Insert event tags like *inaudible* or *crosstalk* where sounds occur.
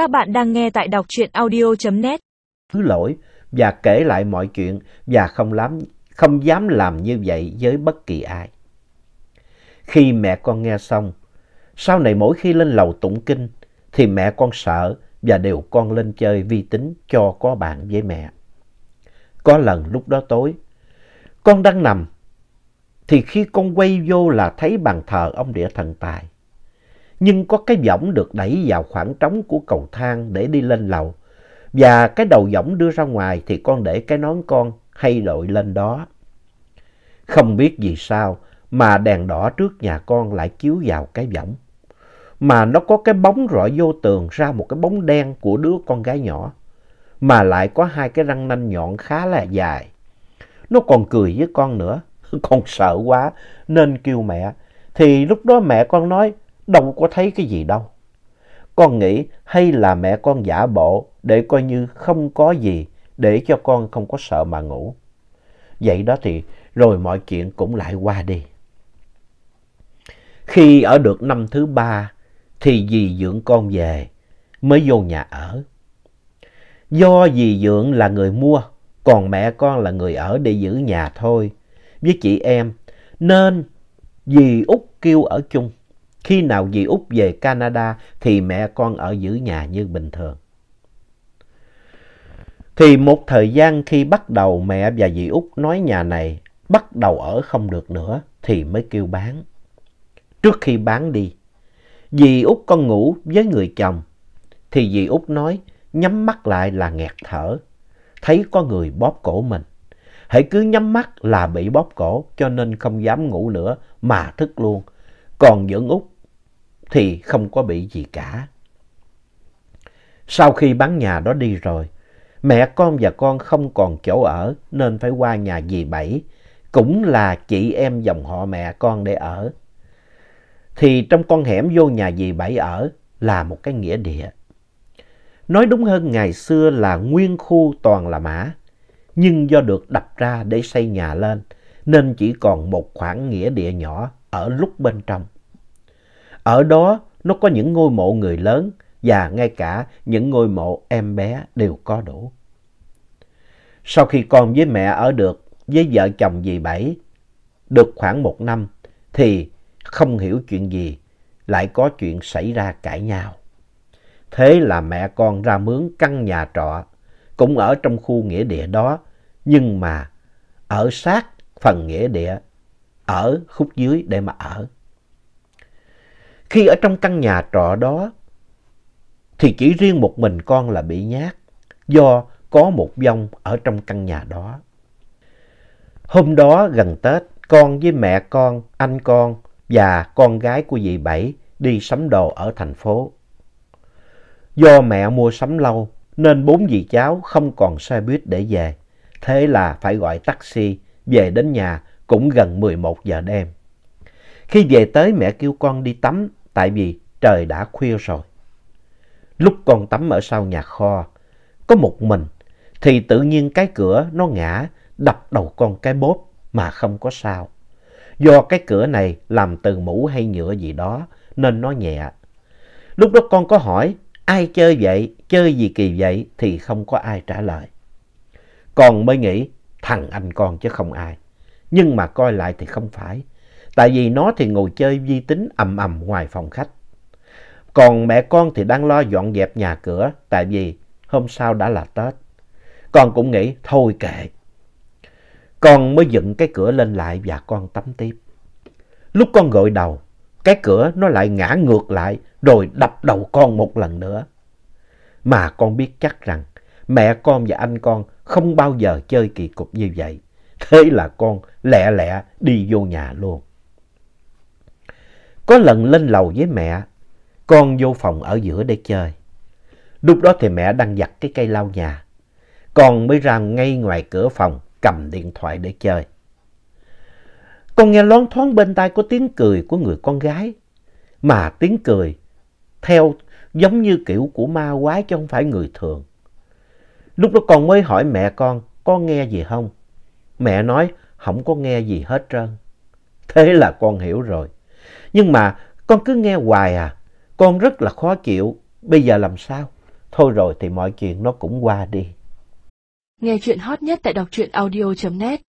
Các bạn đang nghe tại đọc truyện audio.net. Thứ lỗi và kể lại mọi chuyện và không, lắm không dám làm như vậy với bất kỳ ai. Khi mẹ con nghe xong, sau này mỗi khi lên lầu tụng kinh thì mẹ con sợ và đều con lên chơi vi tính cho có bạn với mẹ. Có lần lúc đó tối, con đang nằm thì khi con quay vô là thấy bàn thờ ông địa thần tài. Nhưng có cái võng được đẩy vào khoảng trống của cầu thang để đi lên lầu. Và cái đầu võng đưa ra ngoài thì con để cái nón con hay đội lên đó. Không biết vì sao mà đèn đỏ trước nhà con lại chiếu vào cái võng. Mà nó có cái bóng rọi vô tường ra một cái bóng đen của đứa con gái nhỏ. Mà lại có hai cái răng nanh nhọn khá là dài. Nó còn cười với con nữa. *laughs* Con sợ quá, nên kêu mẹ. Thì lúc đó mẹ con nói đâu có thấy cái gì đâu. Con nghĩ hay là mẹ con giả bộ để coi như không có gì để cho con không có sợ mà ngủ. Vậy đó thì rồi mọi chuyện cũng lại qua đi. Khi ở được năm thứ ba thì dì dưỡng con về mới vô nhà ở. Do dì dưỡng là người mua, còn mẹ con là người ở để giữ nhà thôi với chị em, nên dì Út kêu ở chung. Khi nào dì Út về Canada thì mẹ con ở giữ nhà như bình thường. Thì một thời gian khi bắt đầu mẹ và dì Út nói nhà này bắt đầu ở không được nữa thì mới kêu bán. Trước khi bán đi, dì Út con ngủ với người chồng thì dì Út nói nhắm mắt lại là nghẹt thở, thấy có người bóp cổ mình. Hãy cứ nhắm mắt là bị bóp cổ cho nên không dám ngủ nữa mà thức luôn. Còn dưỡng út thì không có bị gì cả. Sau khi bán nhà đó đi rồi, mẹ con và con không còn chỗ ở nên phải qua nhà dì Bảy, cũng là chị em dòng họ mẹ con để ở. Thì trong con hẻm vô nhà dì Bảy ở là một cái nghĩa địa. Nói đúng hơn ngày xưa là nguyên khu toàn là mã nhưng do được đập ra để xây nhà lên, nên chỉ còn một khoảng nghĩa địa nhỏ ở lúc bên trong. Ở đó nó có những ngôi mộ người lớn và ngay cả những ngôi mộ em bé đều có đủ. Sau khi con với mẹ ở được với vợ chồng dì Bảy được khoảng một năm thì không hiểu chuyện gì lại có chuyện xảy ra cãi nhau. Thế là mẹ con ra mướn căn nhà trọ cũng ở trong khu nghĩa địa đó, nhưng mà ở sát phần nghĩa địa, ở khúc dưới để mà ở. Khi ở trong căn nhà trọ đó, thì chỉ riêng một mình con là bị nhát, do có một vong ở trong căn nhà đó. Hôm đó gần Tết, con với mẹ con, anh con và con gái của dì Bảy đi sắm đồ ở thành phố. Do mẹ mua sắm lâu nên bốn dì cháu không còn xe buýt để về. Thế là phải gọi taxi về đến nhà cũng gần 11 giờ đêm. Khi về tới mẹ kêu con đi tắm tại vì trời đã khuya rồi. Lúc con tắm ở sau nhà kho, có một mình thì tự nhiên cái cửa nó ngã đập đầu con cái bóp mà không có sao. Do cái cửa này làm từ mũ hay nhựa gì đó nên nó nhẹ. Lúc đó con có hỏi ai chơi vậy, chơi gì kỳ vậy thì không có ai trả lời. Con mới nghĩ thằng anh con chứ không ai. Nhưng mà coi lại thì không phải. Tại vì nó thì ngồi chơi vi tính ầm ầm ngoài phòng khách. Còn mẹ con thì đang lo dọn dẹp nhà cửa tại vì hôm sau đã là Tết. Con cũng nghĩ thôi kệ. Con mới dựng cái cửa lên lại và con tắm tiếp. Lúc con gội đầu, cái cửa nó lại ngã ngược lại rồi đập đầu con một lần nữa. Mà con biết chắc rằng mẹ con và anh con không bao giờ chơi kỳ cục như vậy. Thế là con lẹ lẹ đi vô nhà luôn. Có lần lên lầu với mẹ, con vô phòng ở giữa để chơi. Lúc đó thì mẹ đang giặt cái cây lau nhà. Con mới ra ngay ngoài cửa phòng cầm điện thoại để chơi. Con nghe loáng thoáng bên tai có tiếng cười của người con gái. Mà tiếng cười theo giống như kiểu của ma quái chứ không phải người thường. Lúc đó con mới hỏi mẹ con, có nghe gì không? Mẹ nói, không có nghe gì hết trơn. Thế là con hiểu rồi. Nhưng mà con cứ nghe hoài à, con rất là khó chịu. Bây giờ làm sao? thôi rồi thì mọi chuyện nó cũng qua đi. Nghe chuyện hot nhất tại đọc truyện audio.net